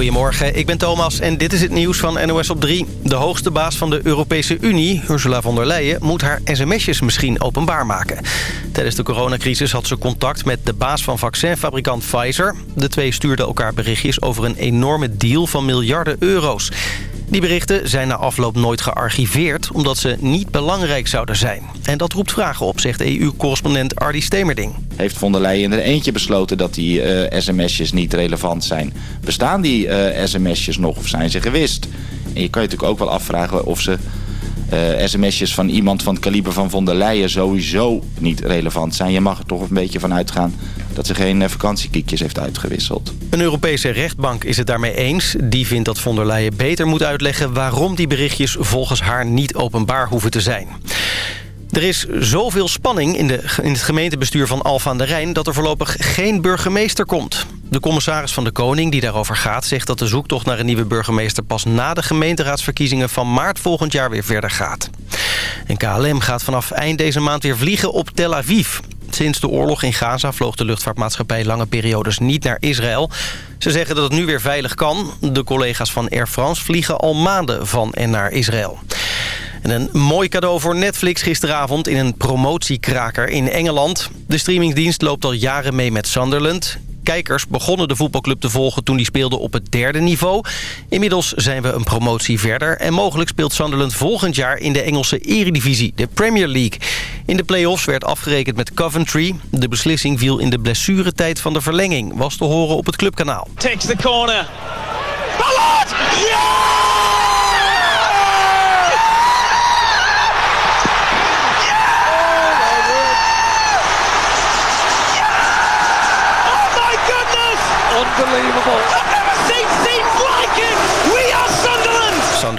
Goedemorgen, ik ben Thomas en dit is het nieuws van NOS op 3. De hoogste baas van de Europese Unie, Ursula von der Leyen... moet haar sms'jes misschien openbaar maken. Tijdens de coronacrisis had ze contact met de baas van vaccinfabrikant Pfizer. De twee stuurden elkaar berichtjes over een enorme deal van miljarden euro's. Die berichten zijn na afloop nooit gearchiveerd... omdat ze niet belangrijk zouden zijn. En dat roept vragen op, zegt EU-correspondent Ardi Stemerding. Heeft von der Leyen er eentje besloten dat die uh, sms'jes niet relevant zijn? Bestaan die uh, sms'jes nog of zijn ze gewist? En je kan je natuurlijk ook wel afvragen of ze uh, sms'jes van iemand van het kaliber van von der Leyen sowieso niet relevant zijn. Je mag er toch een beetje van uitgaan dat ze geen vakantiekiekjes heeft uitgewisseld. Een Europese rechtbank is het daarmee eens. Die vindt dat von der Leyen beter moet uitleggen waarom die berichtjes volgens haar niet openbaar hoeven te zijn. Er is zoveel spanning in, de, in het gemeentebestuur van Alfa aan de Rijn... dat er voorlopig geen burgemeester komt. De commissaris van de Koning die daarover gaat... zegt dat de zoektocht naar een nieuwe burgemeester... pas na de gemeenteraadsverkiezingen van maart volgend jaar weer verder gaat. En KLM gaat vanaf eind deze maand weer vliegen op Tel Aviv. Sinds de oorlog in Gaza vloog de luchtvaartmaatschappij lange periodes niet naar Israël. Ze zeggen dat het nu weer veilig kan. De collega's van Air France vliegen al maanden van en naar Israël. En een mooi cadeau voor Netflix gisteravond in een promotiekraker in Engeland. De streamingdienst loopt al jaren mee met Sunderland. Kijkers begonnen de voetbalclub te volgen toen die speelde op het derde niveau. Inmiddels zijn we een promotie verder. En mogelijk speelt Sunderland volgend jaar in de Engelse eredivisie, de Premier League. In de play-offs werd afgerekend met Coventry. De beslissing viel in de blessuretijd van de verlenging. Was te horen op het clubkanaal. Takes the corner. Ballard! Yeah!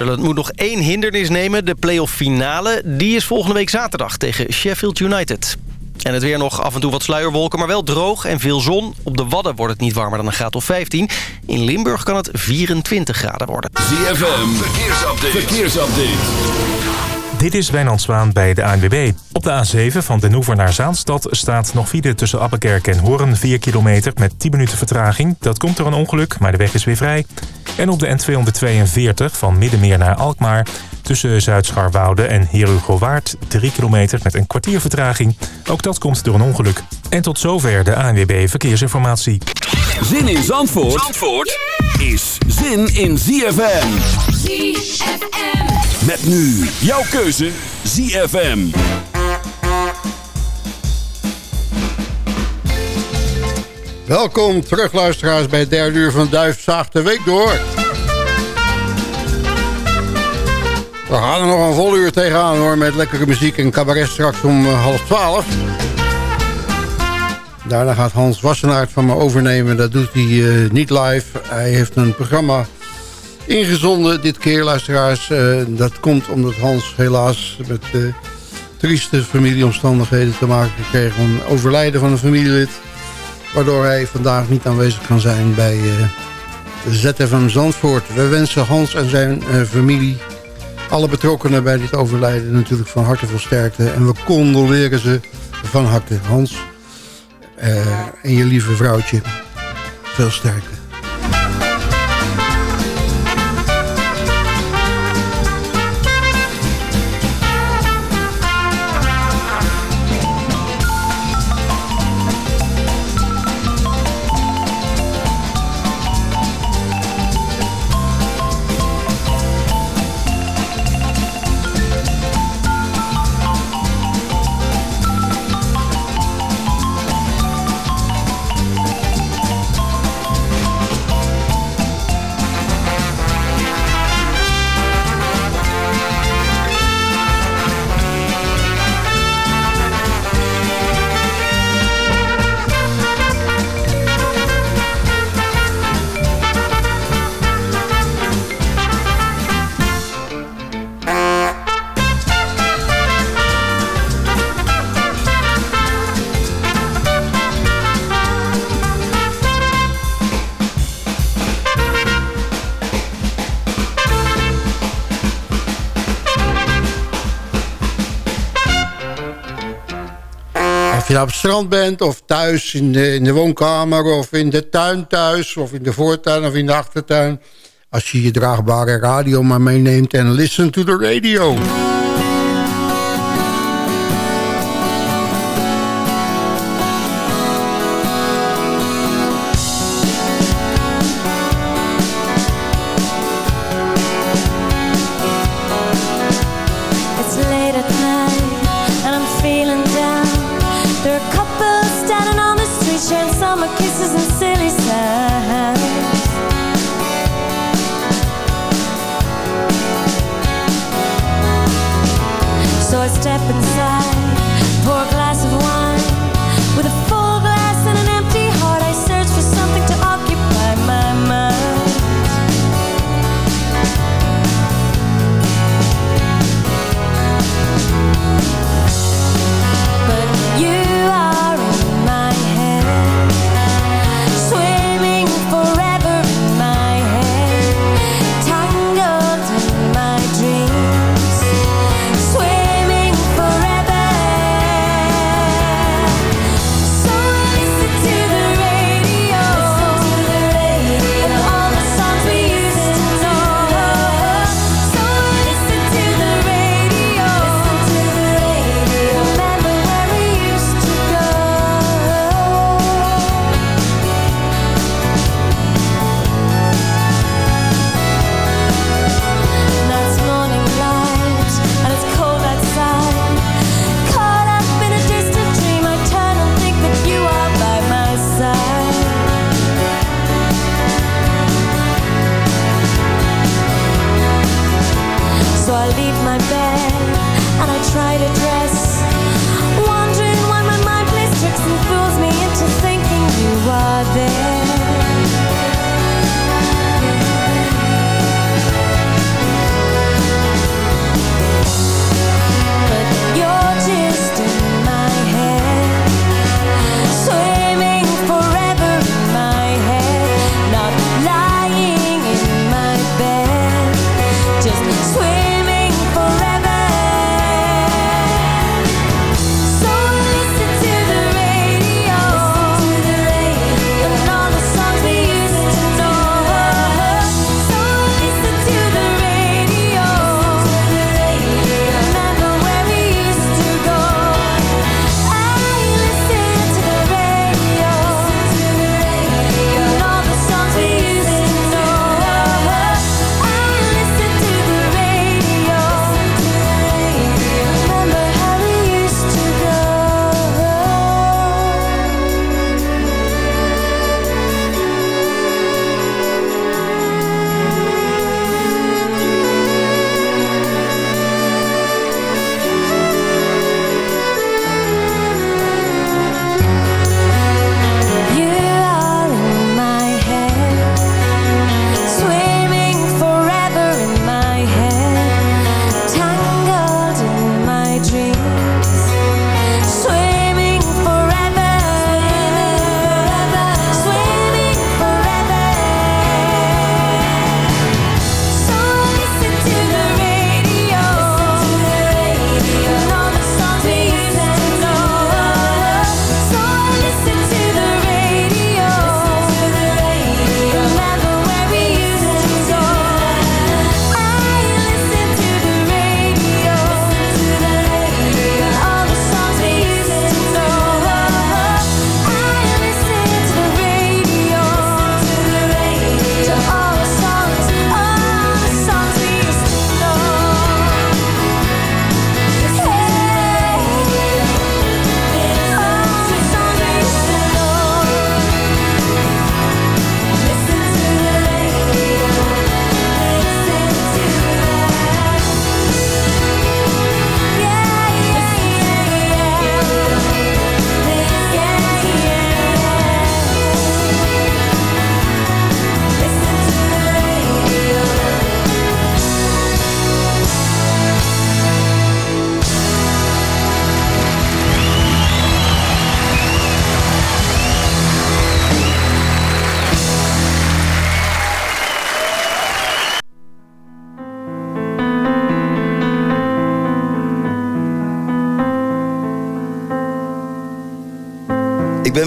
Sunderland. Moet nog één hindernis nemen. De play-off finale. Die is volgende week zaterdag tegen Sheffield United. En het weer nog af en toe wat sluierwolken, maar wel droog en veel zon. Op de Wadden wordt het niet warmer dan een graad of 15. In Limburg kan het 24 graden worden. ZFM, verkeersupdate. verkeersupdate. Dit is Wijnand Zwaan bij de ANWB. Op de A7 van Den Hoever naar Zaanstad staat nog file tussen Appenkerk en Hoorn 4 kilometer met 10 minuten vertraging. Dat komt door een ongeluk, maar de weg is weer vrij. En op de N242 van Middenmeer naar Alkmaar tussen Zuid-Scharwoude en Herugowaard 3 kilometer met een kwartier vertraging. Ook dat komt door een ongeluk. En tot zover de ANWB Verkeersinformatie. Zin in Zandvoort, Zandvoort is zin in ZFM. ZFM. Met nu jouw keuze ZFM. Welkom terug luisteraars bij het derde uur van Duif Zaagt de Week door. We gaan er nog een vol uur tegenaan hoor met lekkere muziek en cabaret straks om eh, half twaalf. Daarna gaat Hans Wassenaert van me overnemen. Dat doet hij uh, niet live. Hij heeft een programma ingezonden dit keer, luisteraars. Uh, dat komt omdat Hans helaas met trieste familieomstandigheden te maken kreeg... van overlijden van een familielid. Waardoor hij vandaag niet aanwezig kan zijn bij ZFM Zandvoort. We wensen Hans en zijn familie, alle betrokkenen bij dit overlijden... natuurlijk van harte veel sterkte. En we condoleren ze van harte. Hans en je lieve vrouwtje, veel sterkte. Je op het strand bent of thuis in de, in de woonkamer... of in de tuin thuis of in de voortuin of in de achtertuin... als je je draagbare radio maar meeneemt en listen to the radio. outside, pour a glass of wine.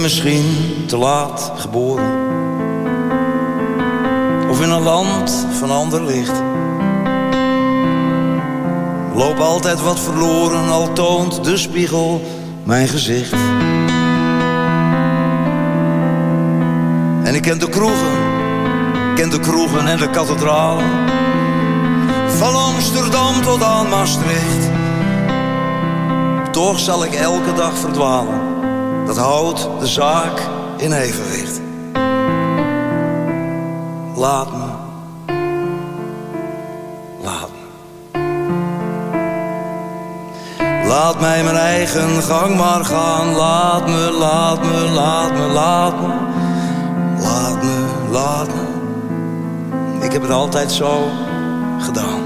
Misschien te laat geboren. Of in een land van ander licht. Loop altijd wat verloren, al toont de spiegel mijn gezicht. En ik ken de kroegen, ken de kroegen en de kathedralen. Van Amsterdam tot aan Maastricht. Toch zal ik elke dag verdwalen. Dat houdt de zaak in evenwicht. Laat me. Laat me. Laat mij mijn eigen gang maar gaan. Laat me, laat me, laat me, laat me. Laat me, laat me. Ik heb het altijd zo gedaan.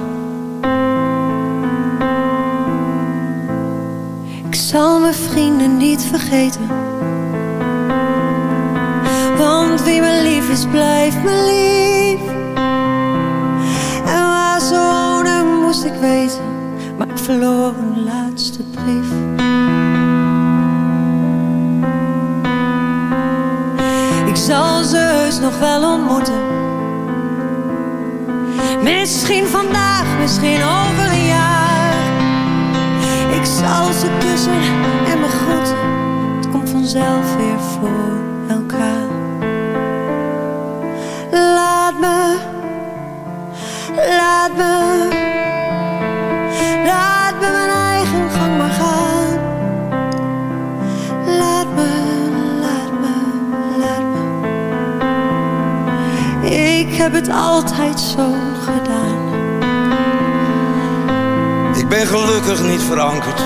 Zal mijn vrienden niet vergeten. Want wie me lief is, blijft me lief. En waar ze wonen moest ik weten. Maar ik verloor een laatste brief. Ik zal ze heus nog wel ontmoeten. Misschien vandaag, misschien over een. Ik zal ze kussen en groeten. Het komt vanzelf weer voor elkaar. Laat me, laat me, laat me mijn eigen gang maar gaan. Laat me, laat me, laat me. Ik heb het altijd zo Ik ben gelukkig niet verankerd.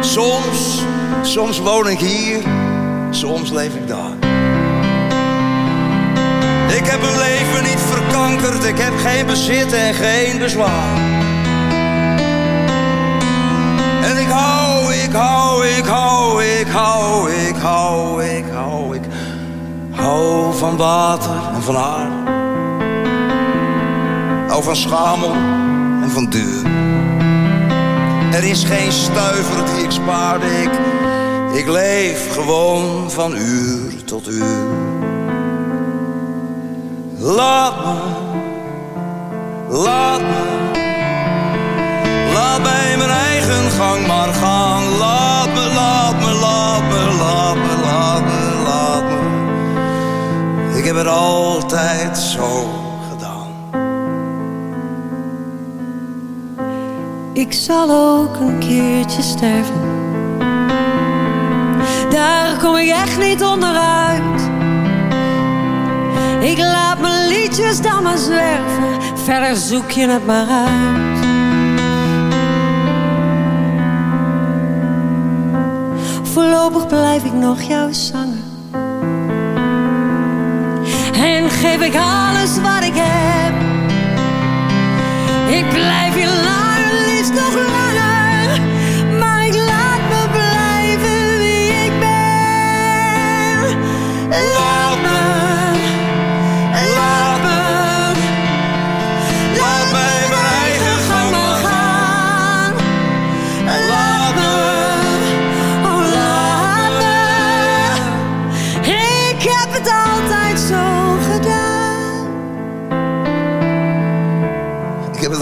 Soms, soms woon ik hier, soms leef ik daar. Ik heb mijn leven niet verkankerd, ik heb geen bezit en geen bezwaar. En ik hou, ik hou, ik hou, ik hou, ik hou, ik hou, ik hou van water en van aarde. Hou van schamel en van duur. Er is geen stuiver die ik spaarde, ik, ik leef gewoon van uur tot uur. Laat me, laat me, laat mij mijn eigen gang maar gaan. Laat me, laat me, laat me, laat me, laat me, laat me. Ik heb het altijd zo Ik zal ook een keertje sterven. Daar kom ik echt niet onderuit. Ik laat mijn liedjes dan maar zwerven. Verder zoek je het maar uit. Voorlopig blijf ik nog jou zangen. En geef ik alles wat ik heb. Ik blijf hier langer,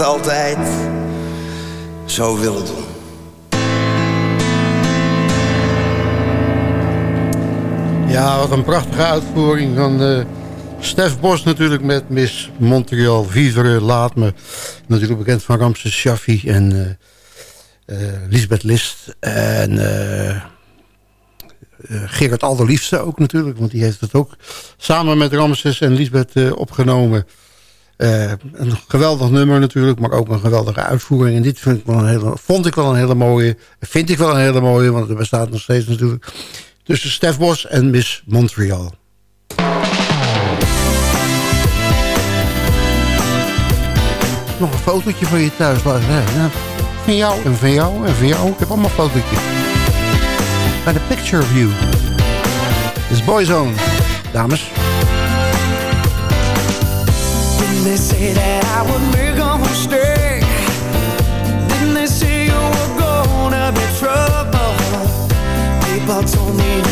het altijd zo willen doen. Ja, wat een prachtige uitvoering van uh, Stef Bos natuurlijk met Miss Montreal. Vivre, Laat Me. Natuurlijk bekend van Ramses Shaffi en uh, uh, Lisbeth List. En Gerard Alderliefste ook natuurlijk. Want die heeft het ook samen met Ramses en Lisbeth opgenomen. Een geweldig nummer natuurlijk, maar ook een geweldige uitvoering. En dit vind ik wel een hele, vond ik wel een hele mooie. Vind ik wel een hele mooie, want er bestaat nog steeds natuurlijk tussen Stef Bos en Miss Montreal. Nog een fotootje van je thuis. Van jou en van jou en van jou. Ik heb allemaal fotootjes. Bij de picture of you. Dit is Boyzone. Dames. Didn't they say that I would make a mistake? Didn't they say you were gonna be trouble? People told me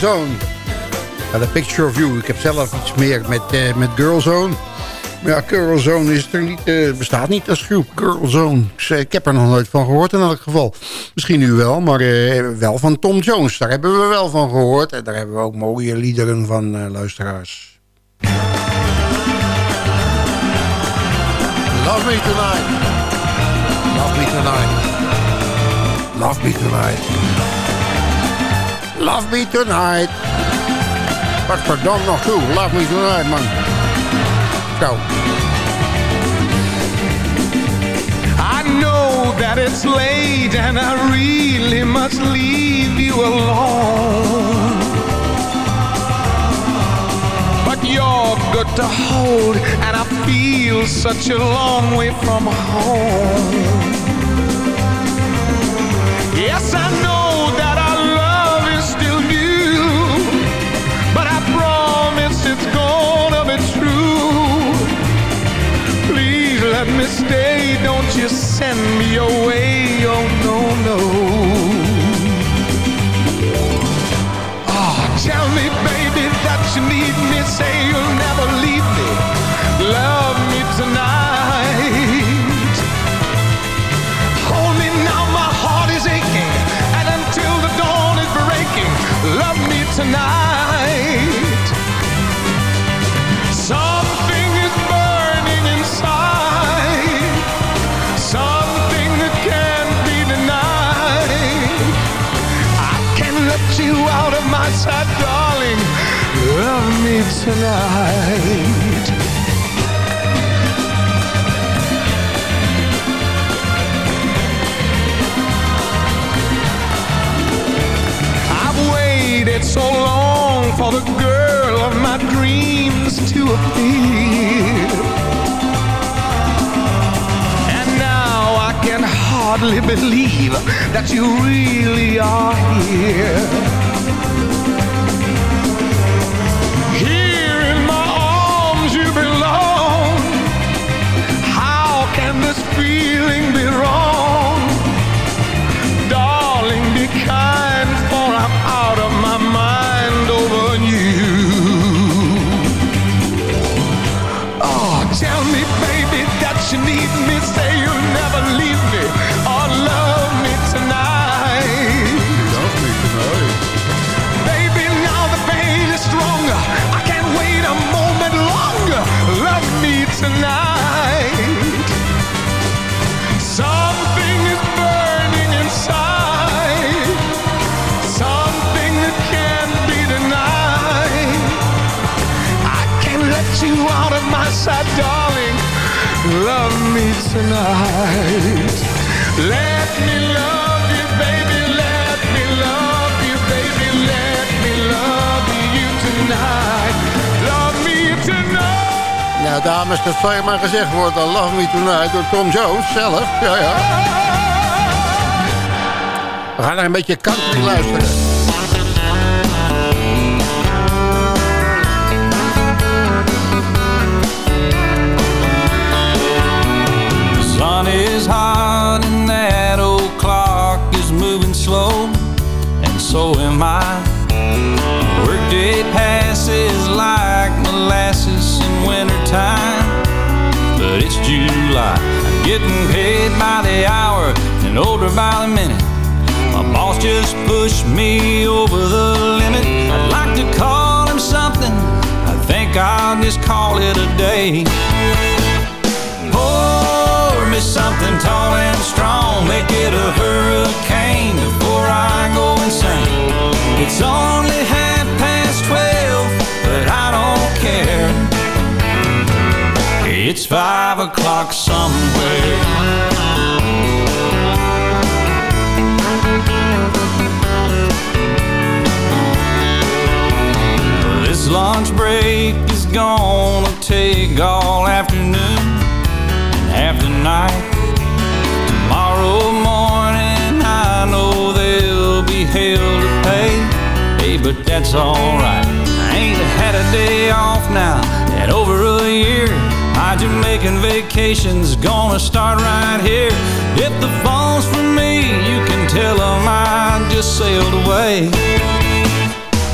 Boyzone. Ja, The Picture of You. Ik heb zelf iets meer met, uh, met Girlzone. Maar ja, Girlzone is er niet, uh, bestaat niet als groep. Girlzone. Ik, ik, heb er nog nooit van gehoord in elk geval. Misschien nu wel, maar uh, wel van Tom Jones. Daar hebben we wel van gehoord. En daar hebben we ook mooie liederen van luisteraars. Love me tonight. Love me tonight. Love me tonight. Love me tonight. Wat verdomd nog toe. Love me tonight, man. Go. I know that it's late and I really must leave you alone. But you're good to hold and I feel such a long way from home. Yes, I know stay, don't you send me away, oh no, no. Oh, tell me, baby, that you need me, say you'll never Tonight. waited so long for the girl of my dreams to appear. And now I can hardly believe that you really are. Here out of my sight, darling. Love me tonight. Let me love you, baby. Let me love you, baby. Let me love you tonight. Love me tonight. Ja, dames, dat zal je maar gezegd worden. Love Me Tonight door Tom Jones zelf. Ja, ja. We gaan naar een beetje country luisteren. Hot and that old clock is moving slow, and so am I. Workday passes like molasses in wintertime, but it's July. I'm getting paid by the hour and older by the minute. My boss just pushed me over the limit. I'd like to call him something. I think I'll just call it a day. Me something tall and strong. Make it a hurricane before I go insane. It's only half past twelve, but I don't care. It's five o'clock somewhere. This lunch break is gonna take all afternoon night. Tomorrow morning, I know there'll be hell to pay. Hey, but that's alright. I ain't had a day off now in over a year. My Jamaican vacation's gonna start right here. If the phone's for me, you can tell 'em I just sailed away.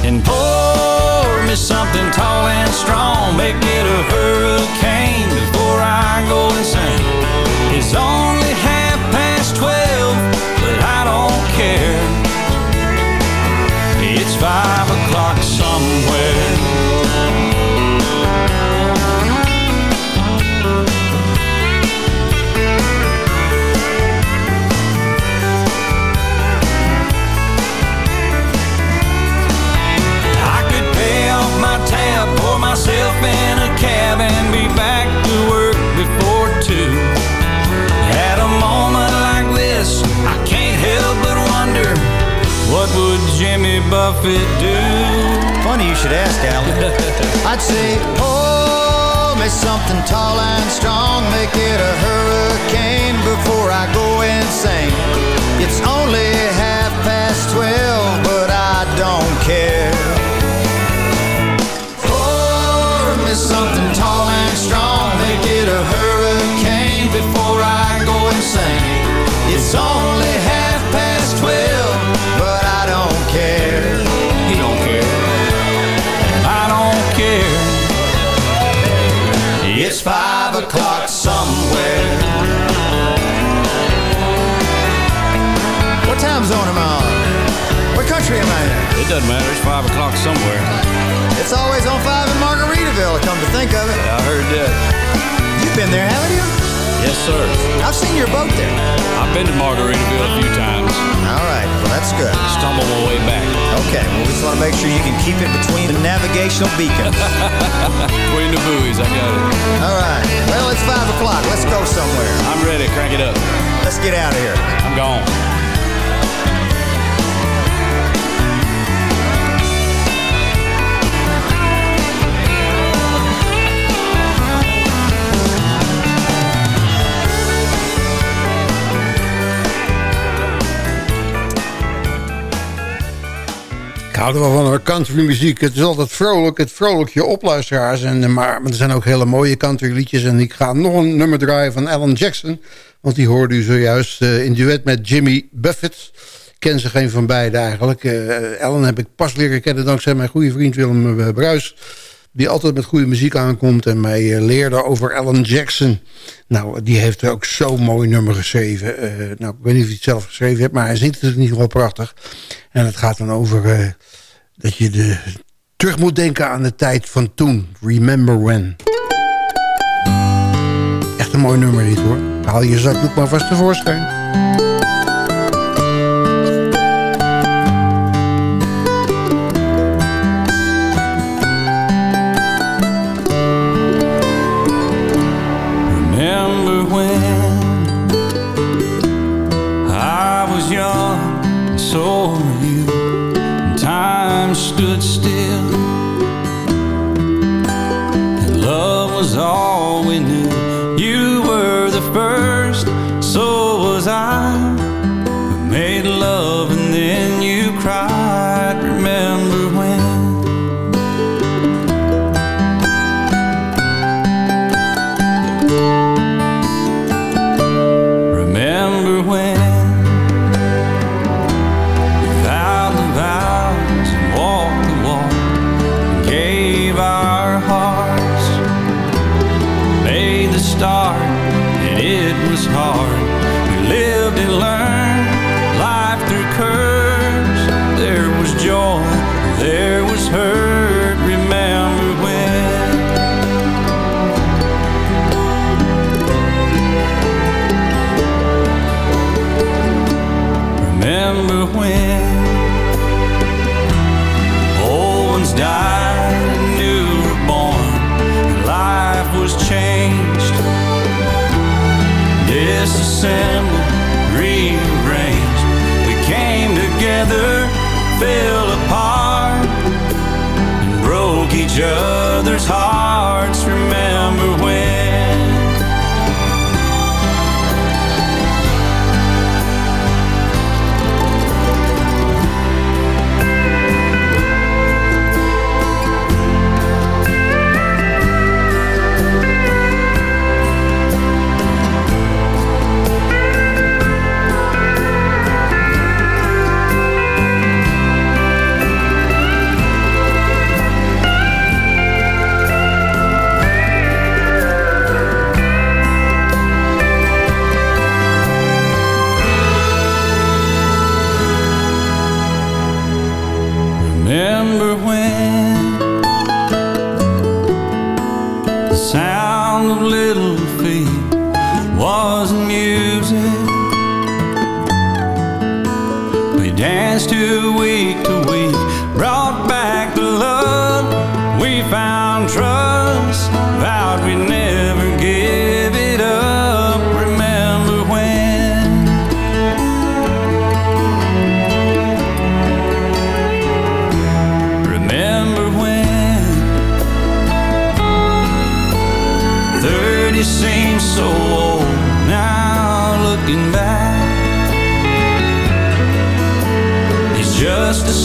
And pour me something tall and strong. Make it a hurricane before I go insane. It's Buffett do? Funny you should ask, Alan. I'd say, oh, me something tall and strong, make it a hurricane before I go insane. It's only half past twelve, but I don't care. Oh, Pour me something tall and strong, make it a hurricane before I go insane. It's only It's five o'clock somewhere. What time zone am I on? What country am I in? It doesn't matter. It's five o'clock somewhere. It's always on five in Margaritaville, come to think of it. I heard that. You've been there, haven't you? Yes, sir. I've seen your boat there. I've been to Margaritaville a few times. All right, well, that's good. Stumble my way back. Okay, well, we just want to make sure you can keep it between the navigational beacons. Between the buoys, I got it. All right, well, it's five o'clock. Let's go somewhere. I'm ready. Crank it up. Let's get out of here. I'm gone. Ik hou er wel van country muziek. Het is altijd vrolijk, het vrolijk je opluisteraars. En, eh, maar, er zijn ook hele mooie country liedjes. En ik ga nog een nummer draaien van Alan Jackson. Want die hoorde u zojuist uh, in duet met Jimmy Buffett. Ik ken ze geen van beiden eigenlijk. Uh, Alan heb ik pas leren kennen dankzij mijn goede vriend Willem Bruis. Die altijd met goede muziek aankomt en mij leerde over Alan Jackson. Nou, die heeft ook zo'n mooi nummer geschreven. nou, ik weet niet of hij het zelf geschreven heeft, maar hij zingt het in ieder prachtig. En het gaat dan over dat je de, terug moet denken aan de tijd van toen. Remember when. Echt een mooi nummer dit hoor. Haal je zakdoek maar vast tevoorschijn.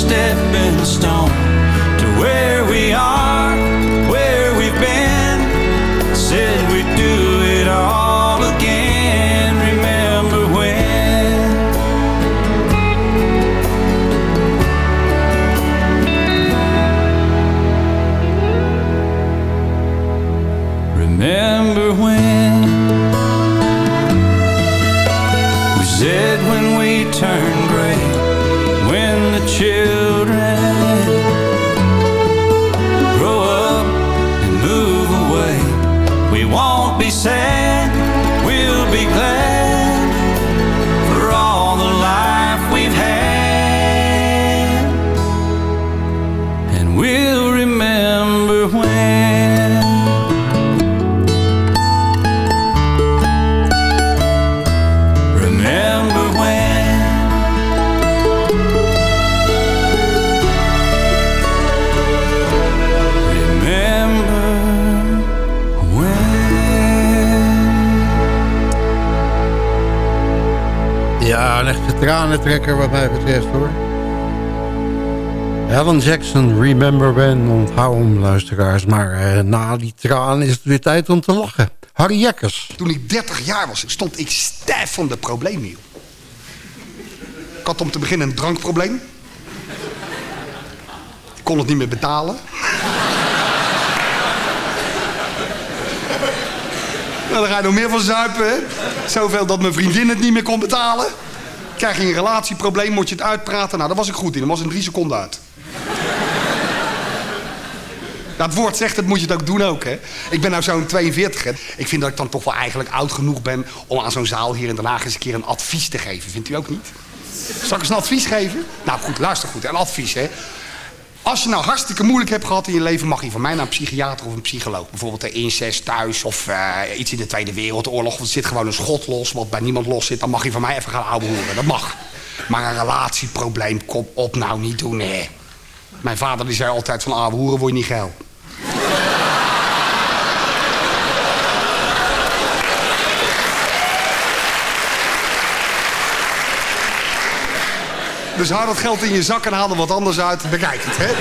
step tranentrekker wat mij betreft hoor. Alan Jackson, Remember When, onthoud hem luisteraars. Maar eh, na die traan is het weer tijd om te lachen. Harry Jekkers. Toen ik 30 jaar was, stond ik stijf van de problemen. Ik had om te beginnen een drankprobleem. Ik kon het niet meer betalen. Nou, dan ga je nog meer van zuipen? Zoveel dat mijn vriendin het niet meer kon betalen. Krijg je een relatieprobleem, moet je het uitpraten. Nou, daar was ik goed in. Dat was in drie seconden uit. Het woord zegt het, moet je het ook doen ook, hè. Ik ben nou zo'n 42, hè. Ik vind dat ik dan toch wel eigenlijk oud genoeg ben... om aan zo'n zaal hier in Den Haag eens een keer een advies te geven. Vindt u ook niet? Zal ik eens een advies geven? Nou goed, luister goed. Een advies, hè. Als je nou hartstikke moeilijk hebt gehad in je leven... mag je van mij naar een psychiater of een psycholoog. Bijvoorbeeld de incest thuis of eh, iets in de Tweede Wereldoorlog. Of er zit gewoon een schot los wat bij niemand los zit. Dan mag je van mij even gaan ouwe horen. Dat mag. Maar een relatieprobleem, kom op nou niet doen, hè. Mijn vader die zei altijd van ouwe hoeren word je niet geil. Dus haal dat geld in je zak en haal er wat anders uit. Bekijk het, hè.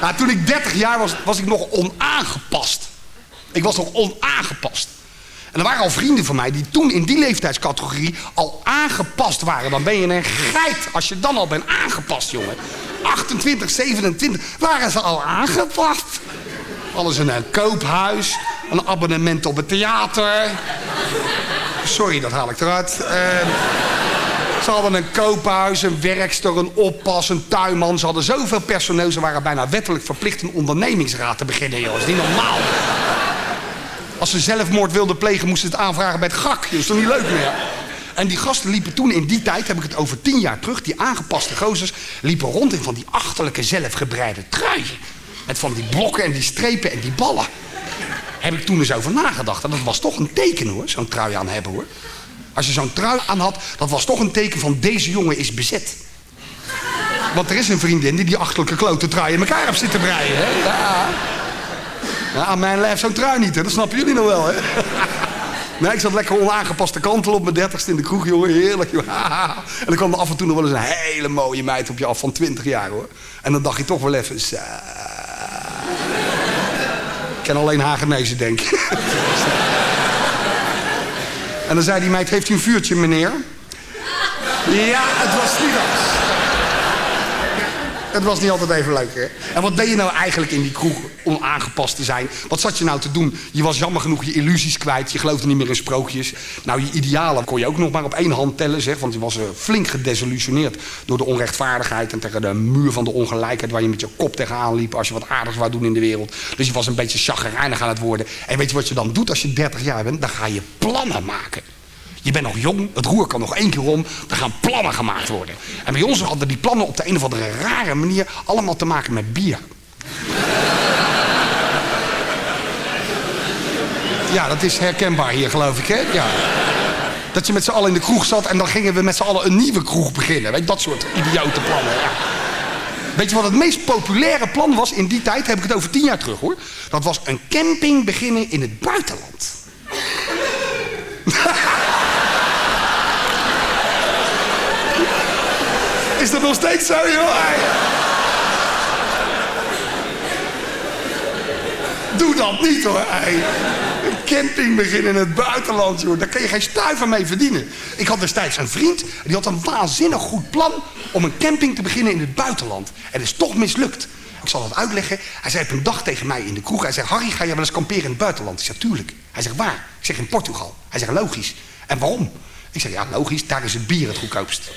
Nou, toen ik 30 jaar was, was ik nog onaangepast. Ik was nog onaangepast. En er waren al vrienden van mij die toen in die leeftijdscategorie al aangepast waren. Dan ben je een geit als je dan al bent aangepast, jongen. 28, 27 waren ze al aangepast. Hadden ze een koophuis, een abonnement op het theater. Sorry, dat haal ik eruit. Ehm, ze hadden een koophuis, een werkster, een oppas, een tuinman. Ze hadden zoveel personeel, ze waren bijna wettelijk verplicht een ondernemingsraad te beginnen, joh. Dat is niet normaal. Als ze zelfmoord wilden plegen, moesten ze het aanvragen bij het GAK. Dat is toch niet leuk meer? En die gasten liepen toen in die tijd, heb ik het over tien jaar terug... die aangepaste gozers liepen rond in van die achterlijke zelfgebreide truien. Met van die blokken en die strepen en die ballen. Heb ik toen eens over nagedacht. En dat was toch een teken hoor, zo'n trui aan hebben hoor. Als je zo'n trui aan had, dat was toch een teken van deze jongen is bezet. Want er is een vriendin die die achterlijke klote trui in elkaar heeft zitten breien. Hè? Ja. Ja, aan mijn lijf zo'n trui niet, hè? dat snappen jullie nog wel. Hè? Nee, ik zat lekker onaangepaste kantel op mijn dertigste in de kroeg, jongen. Heerlijk, joh. En dan kwam er af en toe nog wel eens een hele mooie meid op je af van 20 jaar, hoor. En dan dacht je toch wel even... Ik ken alleen Hagenezen, denk ik. En dan zei die meid, heeft u een vuurtje, meneer? Ja, het was niet anders. Het was niet altijd even leuk, hè? En wat deed je nou eigenlijk in die kroeg om aangepast te zijn? Wat zat je nou te doen? Je was jammer genoeg je illusies kwijt. Je geloofde niet meer in sprookjes. Nou, je idealen kon je ook nog maar op één hand tellen, zeg. Want je was eh, flink gedesillusioneerd door de onrechtvaardigheid... en tegen de muur van de ongelijkheid... waar je met je kop tegenaan liep als je wat aardigs wou doen in de wereld. Dus je was een beetje chagrijnig aan het worden. En weet je wat je dan doet als je 30 jaar bent? Dan ga je plannen maken. Je bent nog jong, het roer kan nog één keer om. Er gaan plannen gemaakt worden. En bij ons hadden die plannen op de een of andere rare manier allemaal te maken met bier. Ja, dat is herkenbaar hier, geloof ik, hè? Ja. Dat je met z'n allen in de kroeg zat en dan gingen we met z'n allen een nieuwe kroeg beginnen. Weet dat soort idiote plannen. Ja. Weet je wat het meest populaire plan was in die tijd? Heb ik het over tien jaar terug, hoor. Dat was een camping beginnen in het buitenland. Is dat nog steeds zo, joh? Doe dat niet hoor. Hey. Een camping beginnen in het buitenland, joh. Daar kun je geen stuiver mee verdienen. Ik had destijds een vriend. En die had een waanzinnig goed plan om een camping te beginnen in het buitenland. En dat is toch mislukt. Ik zal het uitleggen. Hij zei op een dag tegen mij in de kroeg. Hij zei, Harry, ga je wel eens kamperen in het buitenland? Ik zeg, tuurlijk. Hij zegt, waar? Ik zeg, in Portugal. Hij zegt, logisch. En waarom? Ik zeg, ja, logisch. Daar is het bier het goedkoopst.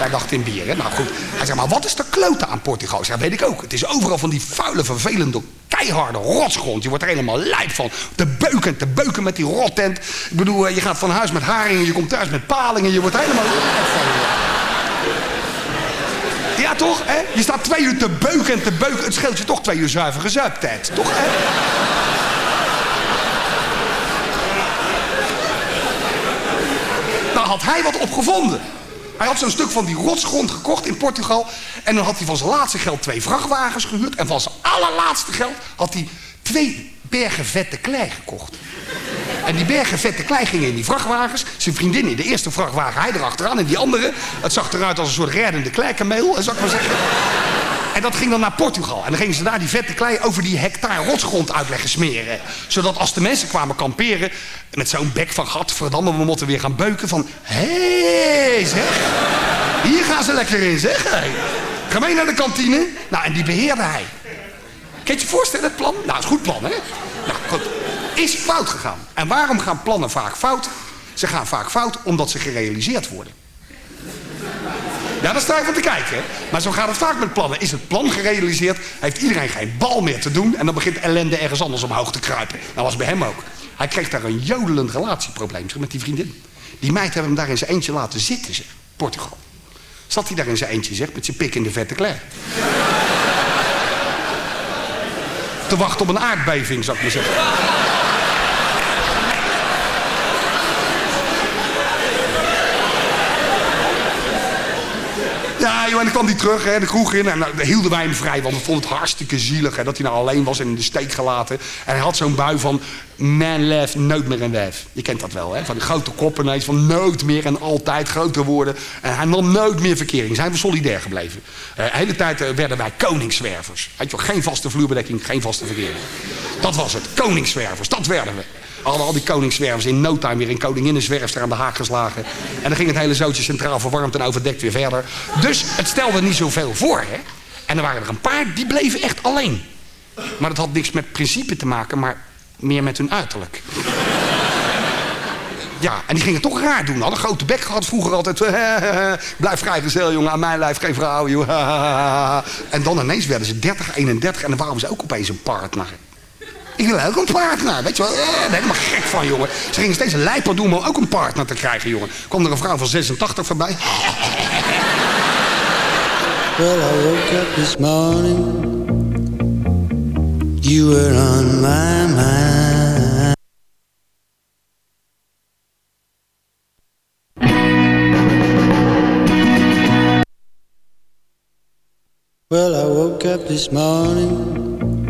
Wij dachten in bier? Nou goed. Hij zei, maar wat is de klote aan Portugal? Zeg, weet ik ook. Het is overal van die vuile, vervelende, keiharde rotsgrond. Je wordt er helemaal lijp van. Te beuken, te beuken met die rottent. Ik bedoel, eh, je gaat van huis met haringen, je komt thuis met palingen. Je wordt er helemaal lijp van. Ja, toch? Hè? Je staat twee uur te beuken en te beuken. Het scheelt je toch twee uur zuivere zuiptijd. Toch, hè? Nou had hij wat opgevonden. Hij had zo'n stuk van die rotsgrond gekocht in Portugal. En dan had hij van zijn laatste geld twee vrachtwagens gehuurd. En van zijn allerlaatste geld had hij twee bergen vette klei gekocht. En die bergen vette klei gingen in die vrachtwagens. Zijn vriendin in de eerste vrachtwagen, hij erachteraan. En die andere, het zag eruit als een soort reddende kleikameel, zou ik maar zeggen. En dat ging dan naar Portugal. En dan gingen ze daar die vette klei over die hectare rotsgrond uit leggen smeren. Zodat als de mensen kwamen kamperen... met zo'n bek van gat, verdamme, we moeten weer gaan beuken van... Hey, zeg. Hier gaan ze lekker in, zeg. Ga mee naar de kantine. Nou, en die beheerde hij. Kan je je voorstellen, het plan? Nou, het is een goed plan, hè? Nou, goed. Is fout gegaan. En waarom gaan plannen vaak fout? Ze gaan vaak fout omdat ze gerealiseerd worden. Ja, daar sta je van te kijken. Hè? Maar zo gaat het vaak met plannen. Is het plan gerealiseerd, heeft iedereen geen bal meer te doen... en dan begint ellende ergens anders omhoog te kruipen. Dat was bij hem ook. Hij kreeg daar een jodelend relatieprobleem zeg, met die vriendin. Die meid hebben hem daar in zijn eentje laten zitten, zeg. Portugal. Zat hij daar in zijn eentje, zeg, met zijn pik in de vette klei. te wachten op een aardbeving, zou ik maar zeggen. Ja, en dan kwam hij terug, hè, de kroeg in. En nou, dan hielden wij hem vrij, want we vonden het hartstikke zielig. Hè, dat hij nou alleen was en in de steek gelaten. En hij had zo'n bui van man left, nooit meer een wijf. Je kent dat wel, hè? Van grote koppen ineens, van nooit meer en altijd groter worden. En hij nam nooit meer verkering. Zijn we solidair gebleven. Uh, de hele tijd uh, werden wij koningszwervers. Weet je wel, geen vaste vloerbedekking, geen vaste verkering. Dat was het, koningszwervers, dat werden we. Hadden al die koningszwervers in no time weer in koninginnenzwerfster aan de haak geslagen. En dan ging het hele zootje centraal verwarmd en overdekt weer verder. Dus het stelde niet zoveel voor, hè? En er waren er een paar, die bleven echt alleen. Maar dat had niks met principe te maken, maar meer met hun uiterlijk. Ja, en die gingen toch raar doen. Hadden een grote bek gehad vroeger altijd. Blijf vrijgezel, jongen. Aan mijn lijf geen vrouw, joh. En dan ineens werden ze 30, 31 en dan waren ze ook opeens een partner. Ik wil ook een partner, weet je wel. Daar ben helemaal gek van, jongen. Ze gingen steeds lijper doen om ook een partner te krijgen, jongen. Kwam er een vrouw van 86 voorbij. Well, I woke up this morning You were on my mind Well, I woke up this morning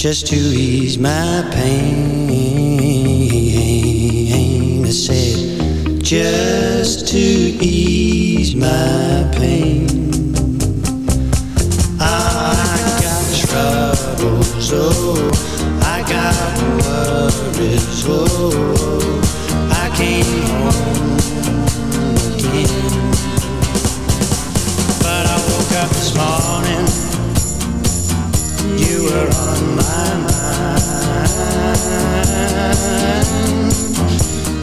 just to ease my pain. I said, just to ease my pain. I got troubles, oh, I got worries, oh,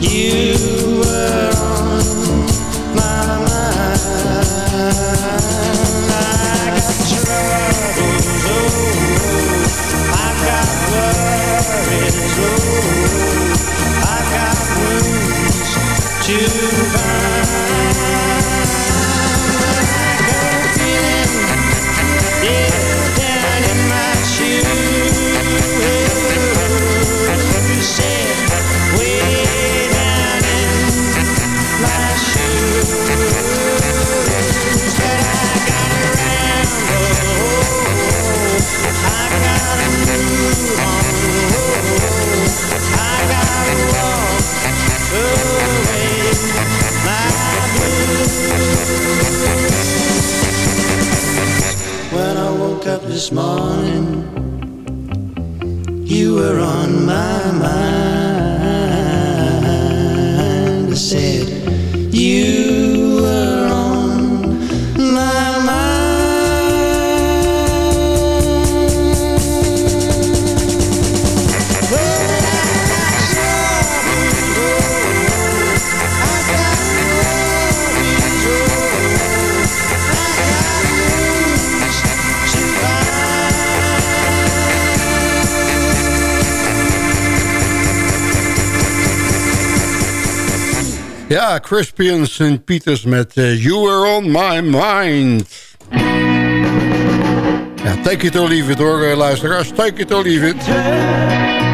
you this morning. You were on my mind. Ja, Crispian St. Peters met eh, You Were On My Mind. Ja, take it or leave it hoor, eh, luisteraars. Take it or leave it.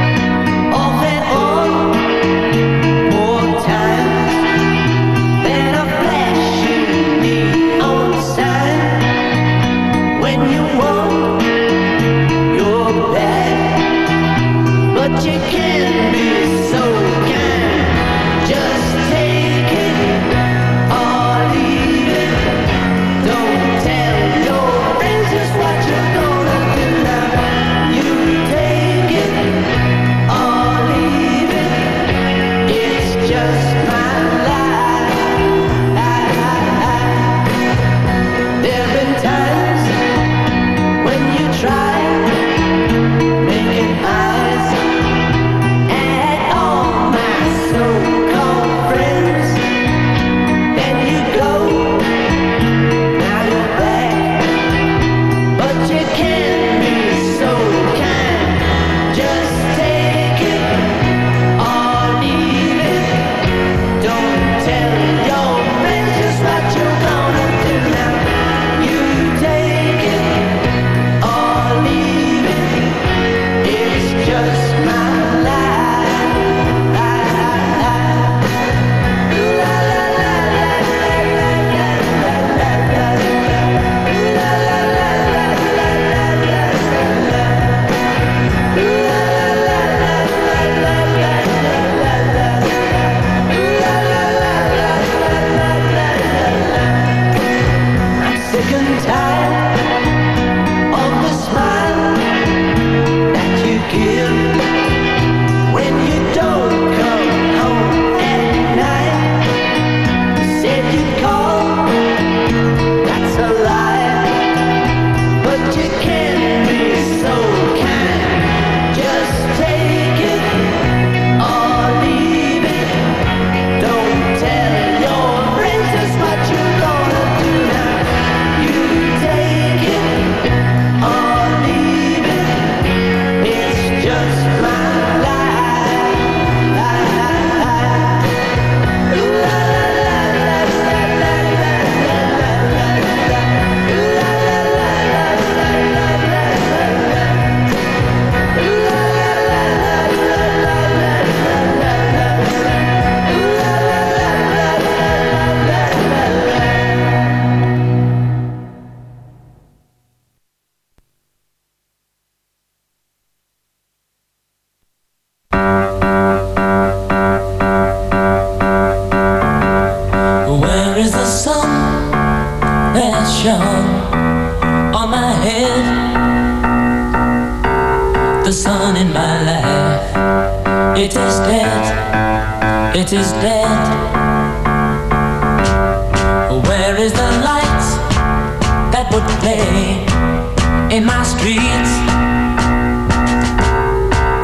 streets?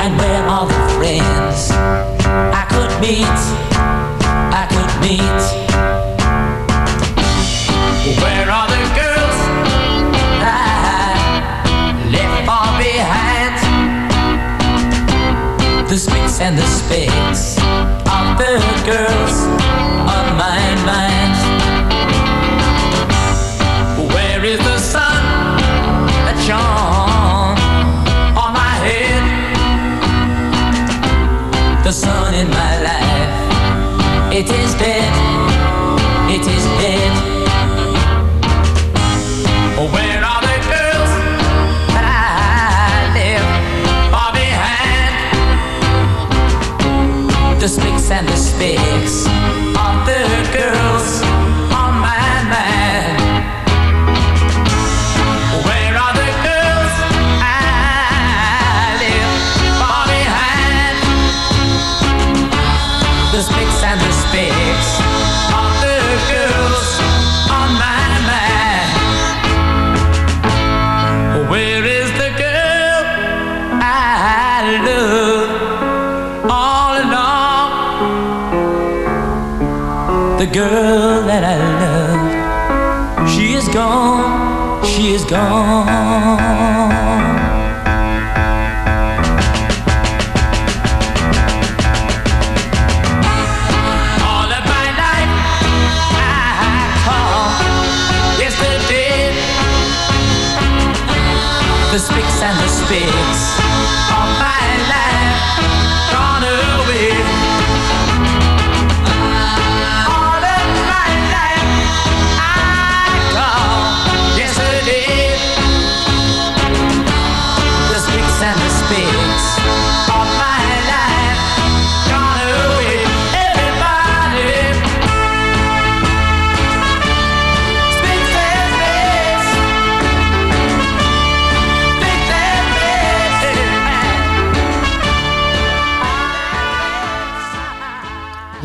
And where are the friends I could meet? I could meet. Where are the girls I left far behind? The spits and the spits of the girls. Sun in my life, it is dead, gone,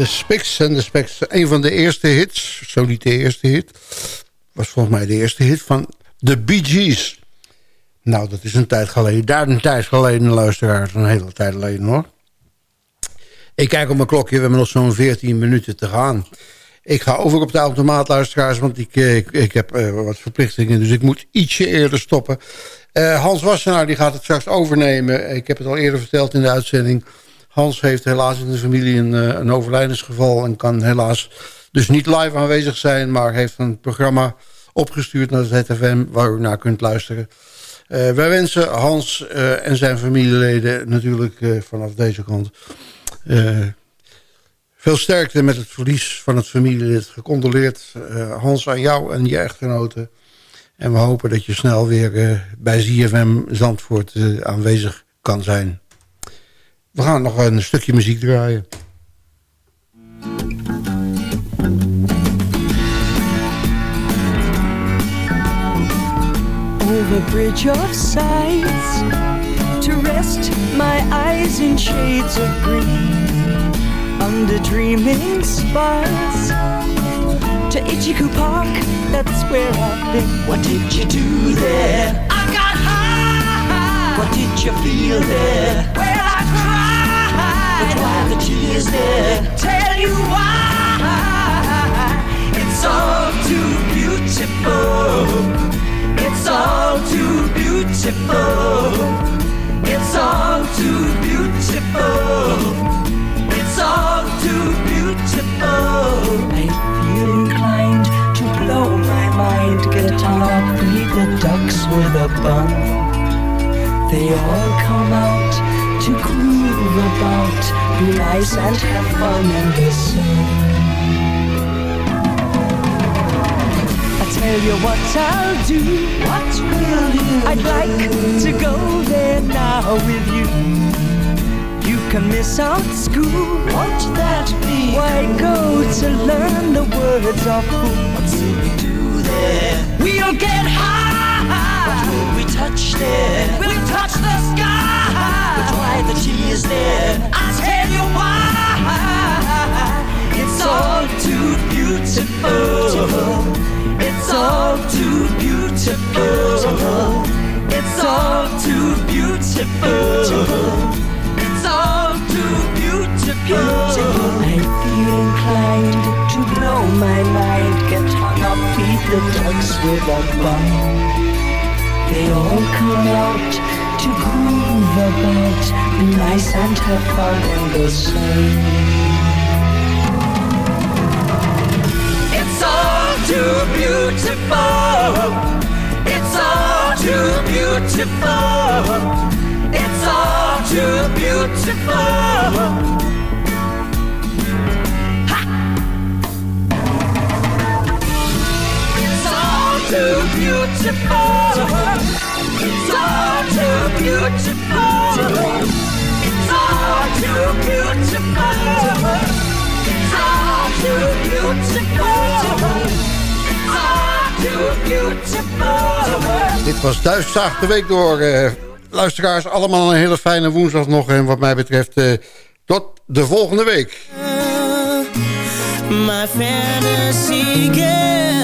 De Spicks en de Specks. Een van de eerste hits, zo niet de eerste hit... was volgens mij de eerste hit van de Bee Gees. Nou, dat is een tijd geleden. Daar een tijd geleden, luisteraars. Een hele tijd geleden, hoor. Ik kijk op mijn klokje. We hebben nog zo'n 14 minuten te gaan. Ik ga over op de automaat, luisteraars. Want ik, eh, ik, ik heb eh, wat verplichtingen. Dus ik moet ietsje eerder stoppen. Eh, Hans Wassenaar die gaat het straks overnemen. Ik heb het al eerder verteld in de uitzending. Hans heeft helaas in de familie een, eh, een overlijdensgeval... en kan helaas dus niet live aanwezig zijn... maar heeft een programma opgestuurd naar het ZFM... waar u naar kunt luisteren. Eh, wij wensen Hans eh, en zijn familieleden natuurlijk vanaf deze kant... veel sterkte met het verlies van het familielid. Gecondoleerd Hans aan jou en je echtgenoten. En we hopen dat je snel weer bij ZFM Zandvoort aanwezig kan zijn. We gaan nog een stukje muziek draaien. over bridge of sights to rest my eyes in shades of green. Under dreaming spires to Ichiku Park that's where I've been. What did you do there? I got high. What did you feel there? Cried the there tell you why it's all too beautiful it's all too beautiful. It's all too beautiful. It's all too beautiful. I feel inclined to blow my mind. Guitar, feed the ducks with a bun. They all come out to groove about, be nice and have fun the sun. I tell you what I'll do. What will you I'd like to go there now with you. You can miss out school. Won't that be? Why go to learn the words of who? What will we do there? We'll get high. What will we touch there? We'll touch the sky is dead. I tell you why. It's all too beautiful. It's all too beautiful. It's all too beautiful. It's all too beautiful. I feel inclined to blow my mind. Get hung up, feed the dogs with a bun. They all come out to groove about, be have fun in the sun. It's all too beautiful. It's all too beautiful. It's all too beautiful. It's all too beautiful. It's all too beautiful. It's all too beautiful. It's all too beautiful. It's all too beautiful. Dit was Duitszaag de Week door. eh, luisteraars, allemaal een hele fijne woensdag nog. En wat mij betreft, eh, tot de volgende week. my fantasy girl.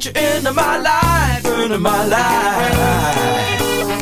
Got you into my life, into my life.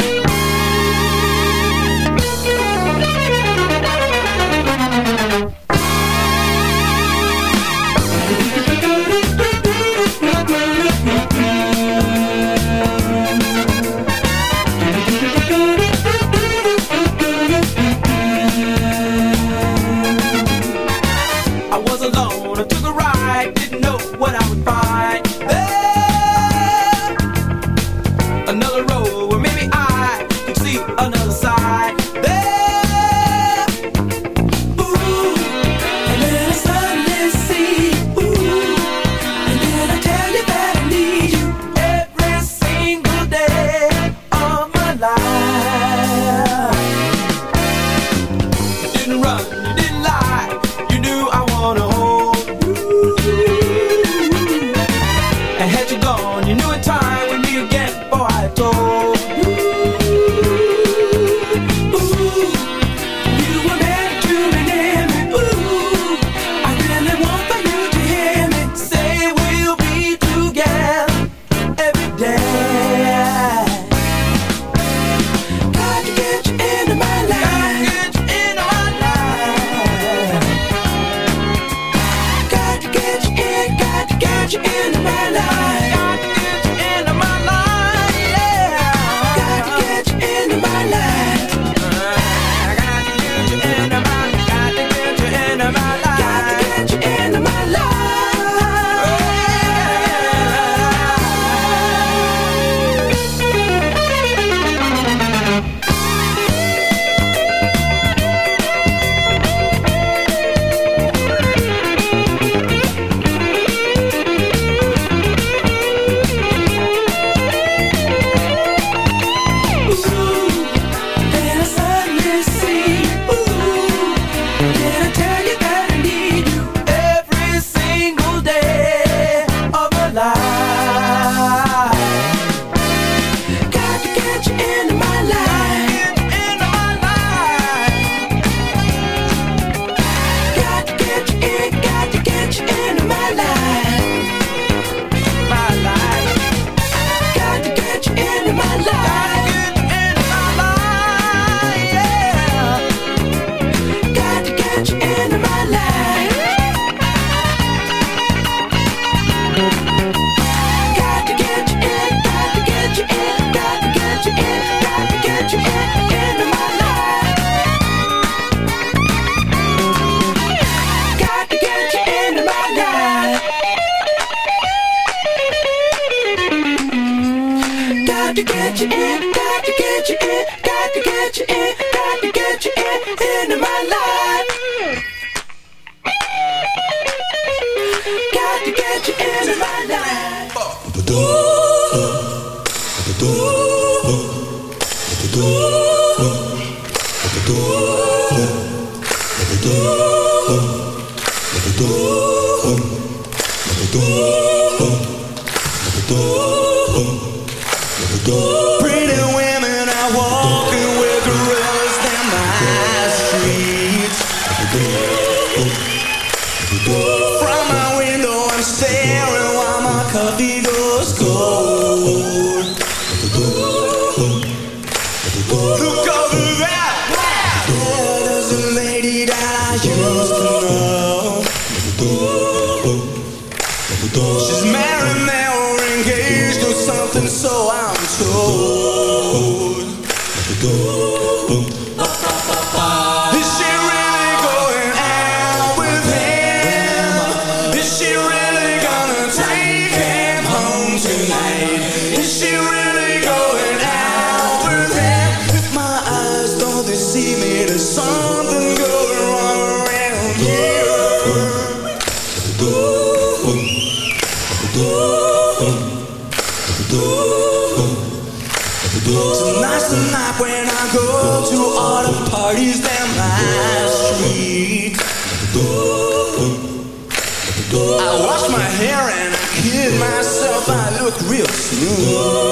Ooh.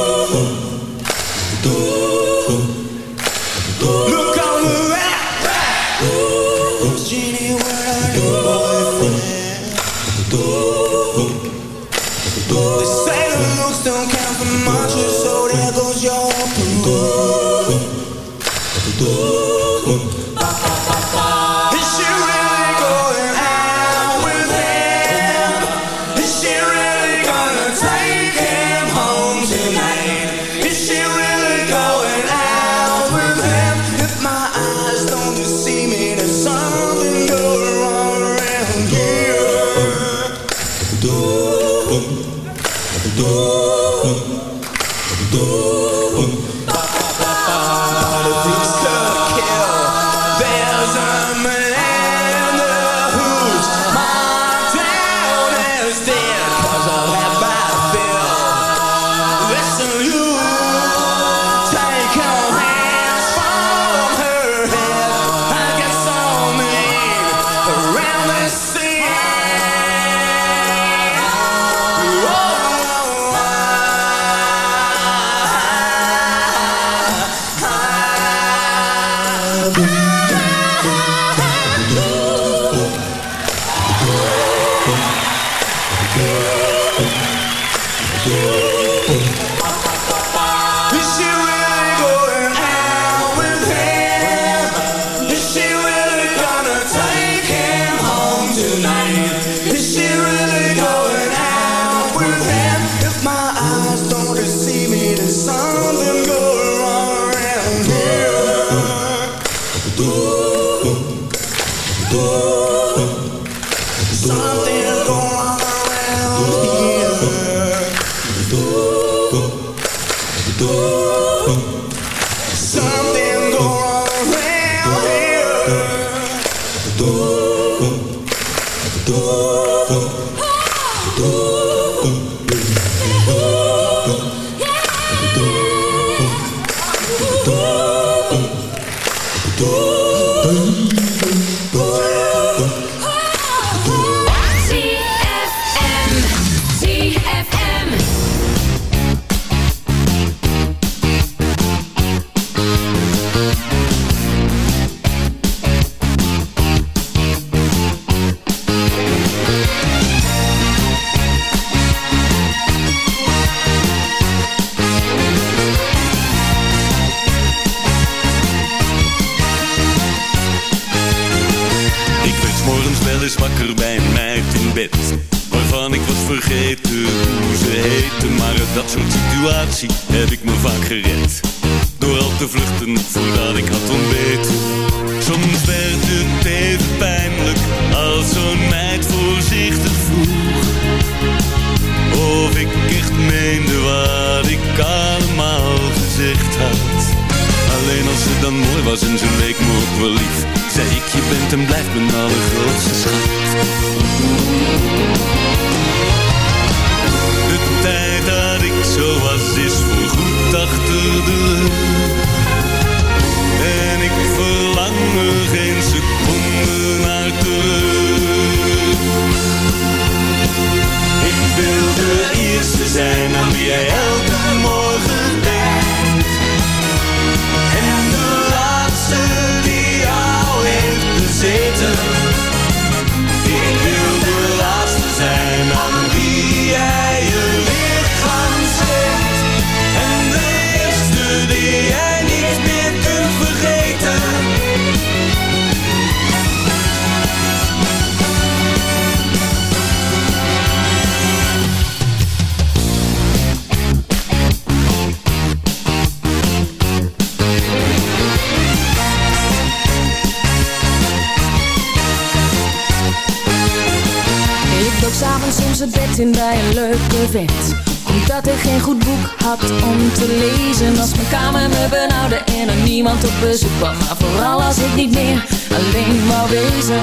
Had om te lezen Als mijn kamer me benauwde en er niemand op bezoek kwam Maar vooral als ik niet meer alleen wou wezen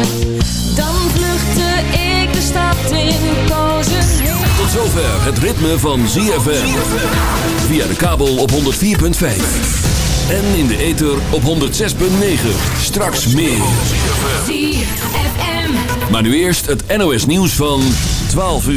Dan vluchtte ik de stad in kozen Tot zover het ritme van ZFM. Via de kabel op 104.5. En in de ether op 106.9. Straks meer. ZFM Maar nu eerst het NOS nieuws van 12 uur.